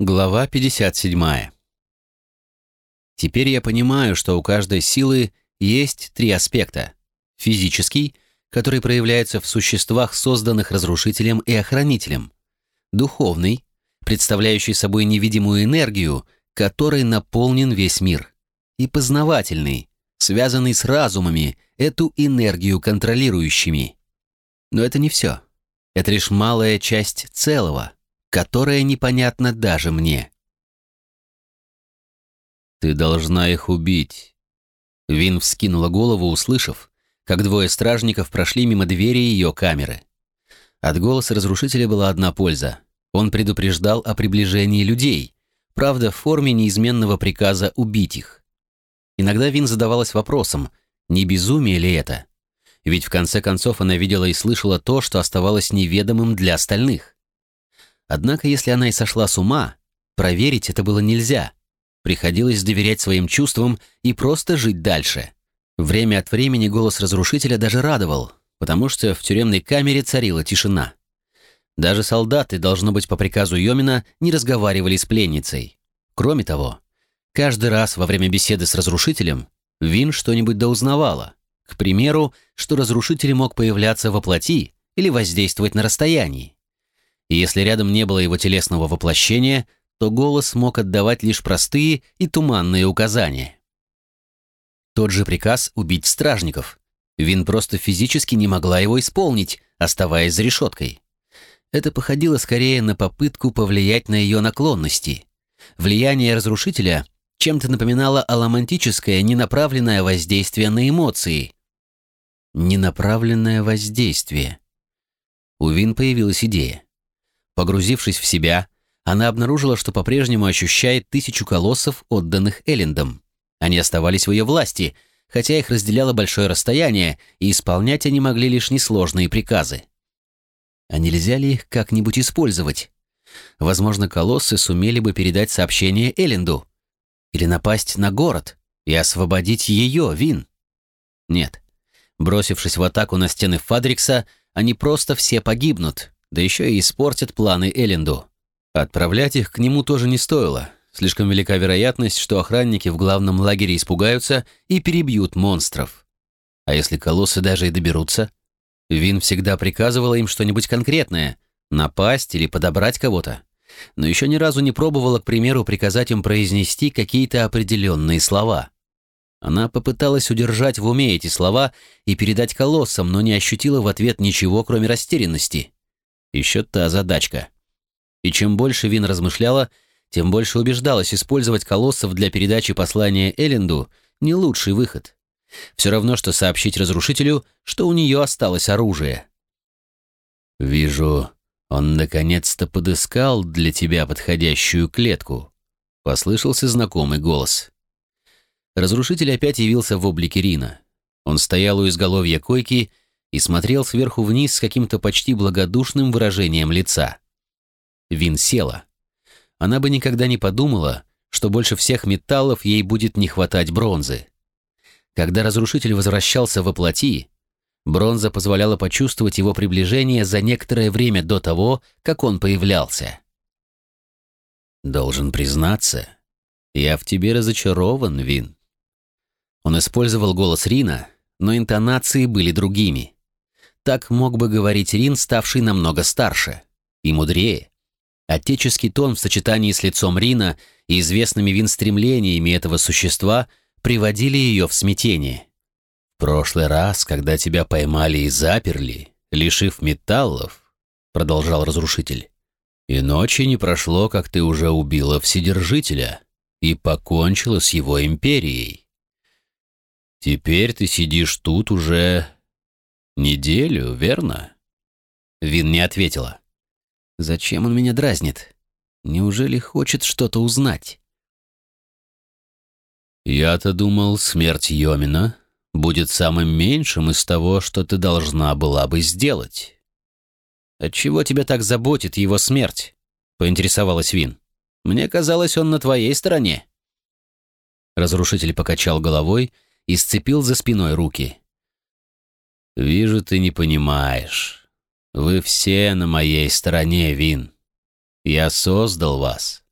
Глава 57. Теперь я понимаю, что у каждой силы есть три аспекта. Физический, который проявляется в существах, созданных разрушителем и охранителем. Духовный, представляющий собой невидимую энергию, которой наполнен весь мир. И познавательный, связанный с разумами, эту энергию контролирующими. Но это не все. Это лишь малая часть целого – которое непонятно даже мне. «Ты должна их убить». Вин вскинула голову, услышав, как двое стражников прошли мимо двери ее камеры. От голоса разрушителя была одна польза. Он предупреждал о приближении людей, правда, в форме неизменного приказа убить их. Иногда Вин задавалась вопросом, не безумие ли это? Ведь в конце концов она видела и слышала то, что оставалось неведомым для остальных. Однако, если она и сошла с ума, проверить это было нельзя. Приходилось доверять своим чувствам и просто жить дальше. Время от времени голос разрушителя даже радовал, потому что в тюремной камере царила тишина. Даже солдаты, должно быть, по приказу Йомина, не разговаривали с пленницей. Кроме того, каждый раз во время беседы с разрушителем Вин что-нибудь доузнавала. К примеру, что разрушитель мог появляться во плоти или воздействовать на расстоянии и если рядом не было его телесного воплощения, то голос мог отдавать лишь простые и туманные указания. Тот же приказ убить стражников. Вин просто физически не могла его исполнить, оставаясь за решеткой. Это походило скорее на попытку повлиять на ее наклонности. Влияние разрушителя чем-то напоминало аламантическое ненаправленное воздействие на эмоции. Ненаправленное воздействие. У Вин появилась идея. Погрузившись в себя, она обнаружила, что по-прежнему ощущает тысячу колоссов, отданных Эллендом. Они оставались в ее власти, хотя их разделяло большое расстояние, и исполнять они могли лишь несложные приказы. А нельзя ли их как-нибудь использовать? Возможно, колоссы сумели бы передать сообщение Элленду. Или напасть на город и освободить ее, Вин. Нет. Бросившись в атаку на стены Фадрикса, они просто все погибнут, да еще и испортят планы Элленду. Отправлять их к нему тоже не стоило. Слишком велика вероятность, что охранники в главном лагере испугаются и перебьют монстров. А если колоссы даже и доберутся? Вин всегда приказывала им что-нибудь конкретное — напасть или подобрать кого-то. Но еще ни разу не пробовала, к примеру, приказать им произнести какие-то определенные слова. Она попыталась удержать в уме эти слова и передать колоссам, но не ощутила в ответ ничего, кроме растерянности. Еще та задачка. И чем больше Вин размышляла, тем больше убеждалась использовать колоссов для передачи послания Элленду не лучший выход. Все равно, что сообщить разрушителю, что у нее осталось оружие. «Вижу, он наконец-то подыскал для тебя подходящую клетку», — послышался знакомый голос. Разрушитель опять явился в облике Рина. Он стоял у изголовья койки и смотрел сверху вниз с каким-то почти благодушным выражением лица. Вин села. Она бы никогда не подумала, что больше всех металлов ей будет не хватать бронзы. Когда разрушитель возвращался во плоти, бронза позволяла почувствовать его приближение за некоторое время до того, как он появлялся. «Должен признаться, я в тебе разочарован, Вин». Он использовал голос Рина, но интонации были другими. Так мог бы говорить Рин, ставший намного старше и мудрее. Отеческий тон в сочетании с лицом Рина и известными Вин-стремлениями этого существа приводили ее в смятение. «В прошлый раз, когда тебя поймали и заперли, лишив металлов», — продолжал разрушитель, «и ночи не прошло, как ты уже убила Вседержителя и покончила с его империей. Теперь ты сидишь тут уже «Неделю, верно?» Вин не ответила. «Зачем он меня дразнит? Неужели хочет что-то узнать?» «Я-то думал, смерть Йомина будет самым меньшим из того, что ты должна была бы сделать». «Отчего тебя так заботит его смерть?» — поинтересовалась Вин. «Мне казалось, он на твоей стороне». Разрушитель покачал головой и сцепил за спиной руки. «Вижу, ты не понимаешь. Вы все на моей стороне, Вин. Я создал вас.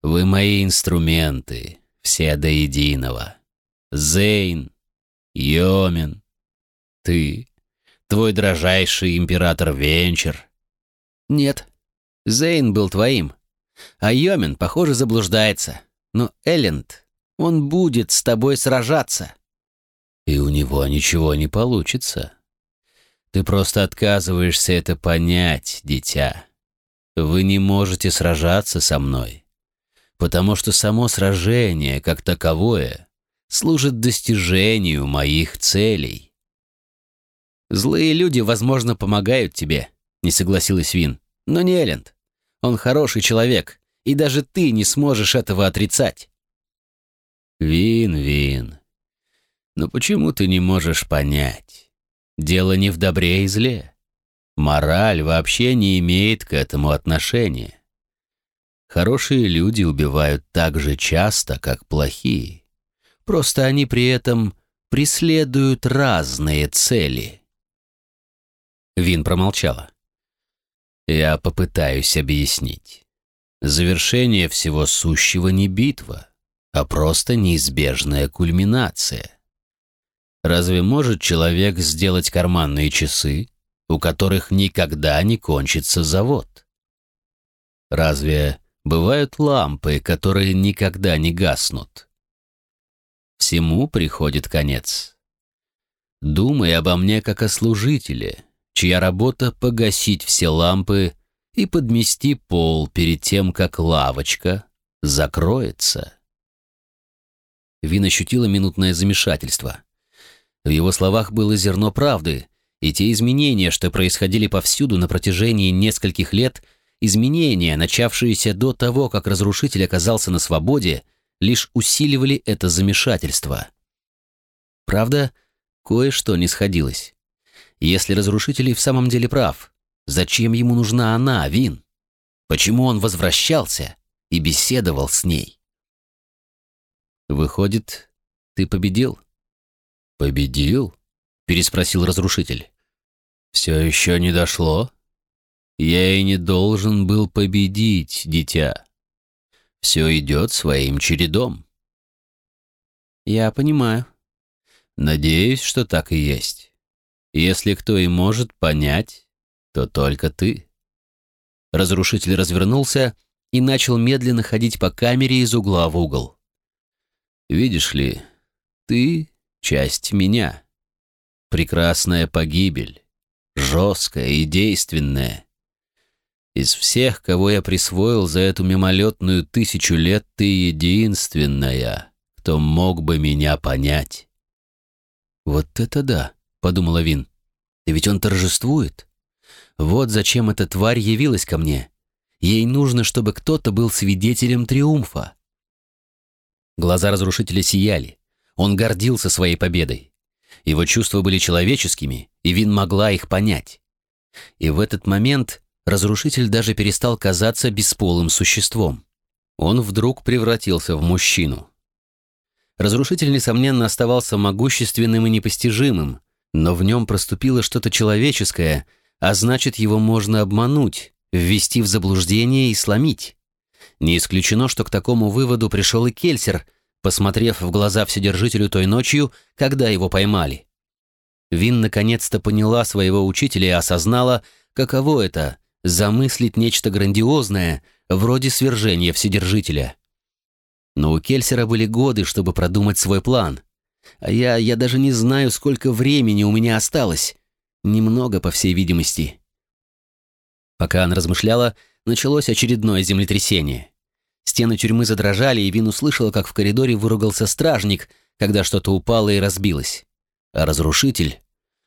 Вы мои инструменты, все до единого. Зейн, Йомен, ты, твой дрожайший император Венчер. Нет, Зейн был твоим, а Йомен, похоже, заблуждается. Но Элленд, он будет с тобой сражаться. И у него ничего не получится. Ты просто отказываешься это понять, дитя. Вы не можете сражаться со мной, потому что само сражение, как таковое, служит достижению моих целей. Злые люди, возможно, помогают тебе, не согласилась Вин, но не Элленд. Он хороший человек, и даже ты не сможешь этого отрицать. Вин, но почему ты не можешь понять? Дело не в добре и зле. Мораль вообще не имеет к этому отношения. Хорошие люди убивают так же часто, как плохие. Просто они при этом преследуют разные цели. Вин промолчала. Я попытаюсь объяснить. Завершение всего сущего не битва, а просто неизбежная кульминация. Разве может человек сделать карманные часы, у которых никогда не кончится завод? Разве бывают лампы, которые никогда не гаснут? Всему приходит конец. Думай обо мне как о служителе, чья работа — погасить все лампы и подмести пол перед тем, как лавочка закроется. Вин ощутила минутное замешательство — в его словах было зерно правды, и те изменения, что происходили повсюду на протяжении нескольких лет, изменения, начавшиеся до того, как разрушитель оказался на свободе, лишь усиливали это замешательство. Правда, кое-что не сходилось. Если разрушитель в самом деле прав, зачем ему нужна она, Вин? Почему он возвращался и беседовал с ней? «Выходит, ты победил?» «Победил?» — переспросил разрушитель. «Все еще не дошло? Я и не должен был победить, дитя. Все идет своим чередом». «Я понимаю». «Надеюсь, что так и есть. Если кто и может понять, то только ты». Разрушитель развернулся и начал медленно ходить по камере из угла в угол. «Видишь ли, ты часть меня. Прекрасная погибель, жесткая и действенная. Из всех, кого я присвоил за эту мимолетную тысячу лет, ты единственная, кто мог бы меня понять. «Вот это да», — подумала Вин. «И ведь он торжествует. Вот зачем эта тварь явилась ко мне. Ей нужно, чтобы кто-то был свидетелем триумфа». Глаза разрушителя сияли. Он гордился своей победой. Его чувства были человеческими, и Вин могла их понять. И в этот момент разрушитель даже перестал казаться бесполым существом. Он вдруг превратился в мужчину. Разрушитель, несомненно, оставался могущественным и непостижимым, но в нем проступило что-то человеческое, а значит, его можно обмануть, ввести в заблуждение и сломить. Не исключено, что к такому выводу пришел и Кельсер — посмотрев в глаза Вседержителю той ночью, когда его поймали. Вин наконец-то поняла своего учителя и осознала, каково это — замыслить нечто грандиозное, вроде свержения Вседержителя. Но у Кельсера были годы, чтобы продумать свой план. А я, я даже не знаю, сколько времени у меня осталось. Немного, по всей видимости. Пока она размышляла, началось очередное землетрясение. Стены тюрьмы задрожали, и Вин услышала, как в коридоре выругался стражник, когда что-то упало и разбилось. А разрушитель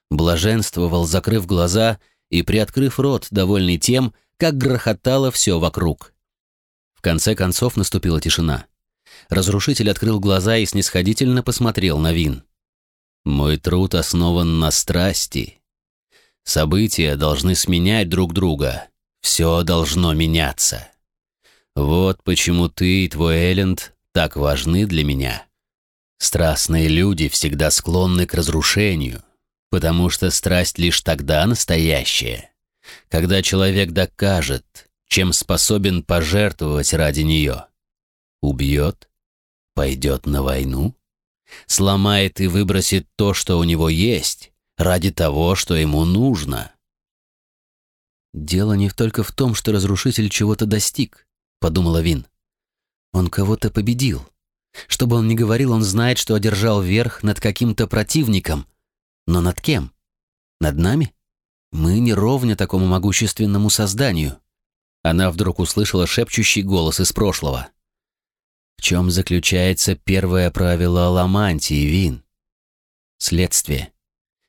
блаженствовал, закрыв глаза и приоткрыв рот, довольный тем, как грохотало все вокруг. В конце концов наступила тишина. Разрушитель открыл глаза и снисходительно посмотрел на Вин. «Мой труд основан на страсти. События должны сменять друг друга. Все должно меняться». Вот почему ты и твой Элленд так важны для меня. Страстные люди всегда склонны к разрушению, потому что страсть лишь тогда настоящая, когда человек докажет, чем способен пожертвовать ради нее. Убьет? Пойдет на войну? Сломает и выбросит то, что у него есть, ради того, что ему нужно? «Дело не только в том, что разрушитель чего-то достиг», — подумала Вин. «Он кого-то победил. Что бы он ни говорил, он знает, что одержал верх над каким-то противником. Но над кем? Над нами? Мы не ровня такому могущественному созданию». Она вдруг услышала шепчущий голос из прошлого. В чем заключается первое правило Аламантии, Вин? Следствие.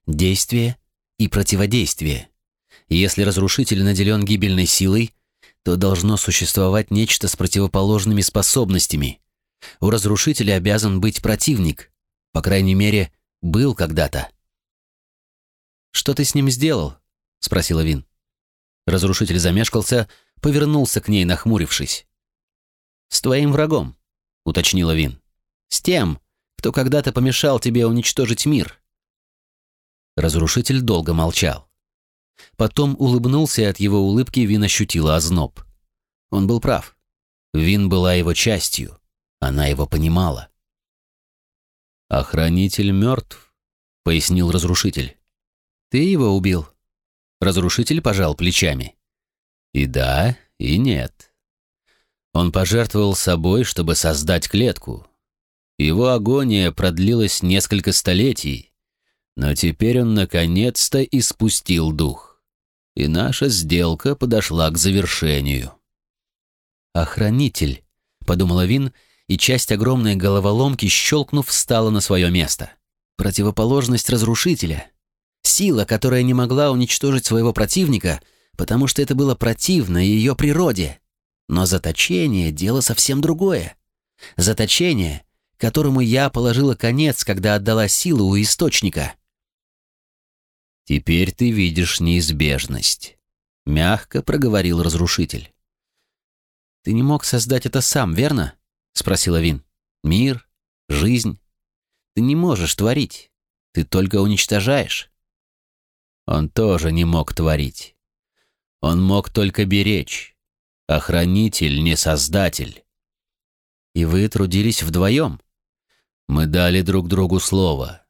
Действие и противодействие. Если разрушитель наделен гибельной силой, то должно существовать нечто с противоположными способностями. У разрушителя обязан быть противник. По крайней мере, был когда-то. «Что ты с ним сделал?» — спросила Вин. Разрушитель замешкался, повернулся к ней, нахмурившись. «С твоим врагом», — уточнила Вин. «С тем, кто когда-то помешал тебе уничтожить мир». Разрушитель долго молчал. Потом улыбнулся, и от его улыбки Вин ощутила озноб. Он был прав. Вин была его частью. Она его понимала. «Охранитель мертв», — пояснил разрушитель. «Ты его убил?» Разрушитель пожал плечами. «И да, и нет. Он пожертвовал собой, чтобы создать клетку. Его агония продлилась несколько столетий, но теперь он наконец-то испустил дух. И наша сделка подошла к завершению. «Охранитель», — подумала Вин, и часть огромной головоломки, щелкнув, встала на свое место. Противоположность разрушителя. Сила, которая не могла уничтожить своего противника, потому что это было противно ее природе. Но заточение — дело совсем другое. Заточение, которому я положила конец, когда отдала силу у источника. «Теперь ты видишь неизбежность», — мягко проговорил разрушитель. «Ты не мог создать это сам, верно?» — спросила Вин. «Мир, жизнь. Ты не можешь творить. Ты только уничтожаешь». Он тоже не мог творить. Он мог только беречь. Охранитель, не создатель. И вы трудились вдвоем? Мы дали друг другу слово.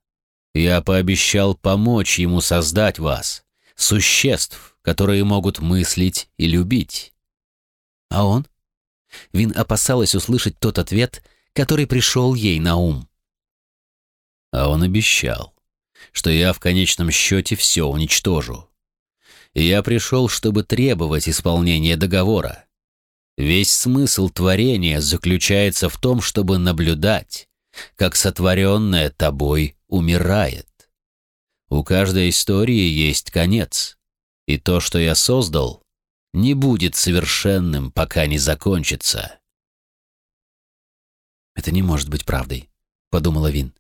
Я пообещал помочь ему создать вас, существ, которые могут мыслить и любить. А он? Вин опасалась услышать тот ответ, который пришел ей на ум. А он обещал, что я в конечном счете все уничтожу. И я пришел, чтобы требовать исполнения договора. Весь смысл творения заключается в том, чтобы наблюдать, как сотворенное тобой умирает. У каждой истории есть конец, и то, что я создал, не будет совершенным, пока не закончится. «Это не может быть правдой», — подумала Вин.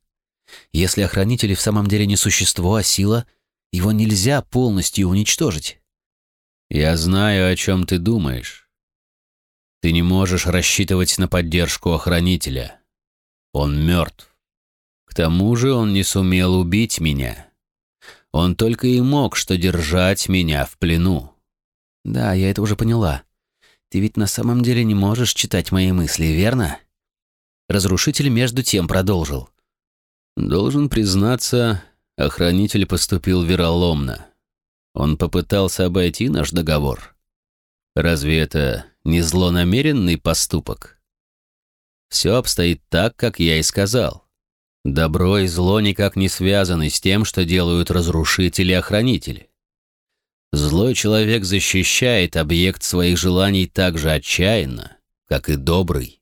«Если охранители в самом деле не существо, а сила, его нельзя полностью уничтожить». «Я знаю, о чем ты думаешь. Ты не можешь рассчитывать на поддержку охранителя. Он мертв. К тому же он не сумел убить меня. Он только и мог что держать меня в плену. Да, я это уже поняла. Ты ведь на самом деле не можешь читать мои мысли, верно? Разрушитель между тем продолжил. Должен признаться, охранитель поступил вероломно. Он попытался обойти наш договор. Разве это не злонамеренный поступок? Все обстоит так, как я и сказал. Добро и зло никак не связаны с тем, что делают разрушители-охранители. Злой человек защищает объект своих желаний так же отчаянно, как и добрый.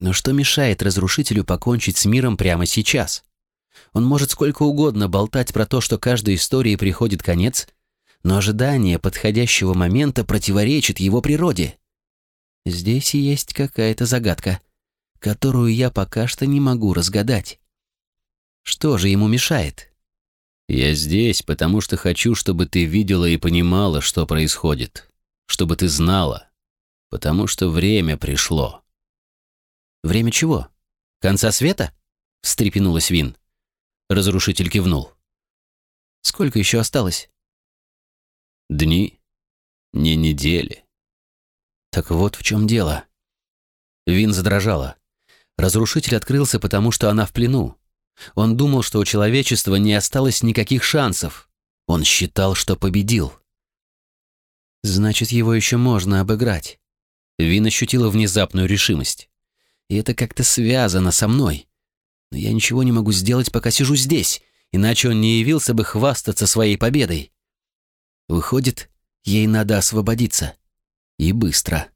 Но что мешает разрушителю покончить с миром прямо сейчас? Он может сколько угодно болтать про то, что каждой истории приходит конец, но ожидание подходящего момента противоречит его природе. Здесь есть какая-то загадка которую я пока что не могу разгадать. Что же ему мешает? Я здесь, потому что хочу, чтобы ты видела и понимала, что происходит. Чтобы ты знала. Потому что время пришло. Время чего? Конца света? Встрепенулась Вин. Разрушитель кивнул. Сколько еще осталось? Дни, не недели. Так вот в чем дело. Вин задрожала. Разрушитель открылся, потому что она в плену. Он думал, что у человечества не осталось никаких шансов. Он считал, что победил. Значит, его еще можно обыграть. Вин ощутила внезапную решимость. И это как-то связано со мной. Но я ничего не могу сделать, пока сижу здесь, иначе он не явился бы хвастаться своей победой. Выходит, ей надо освободиться. И быстро.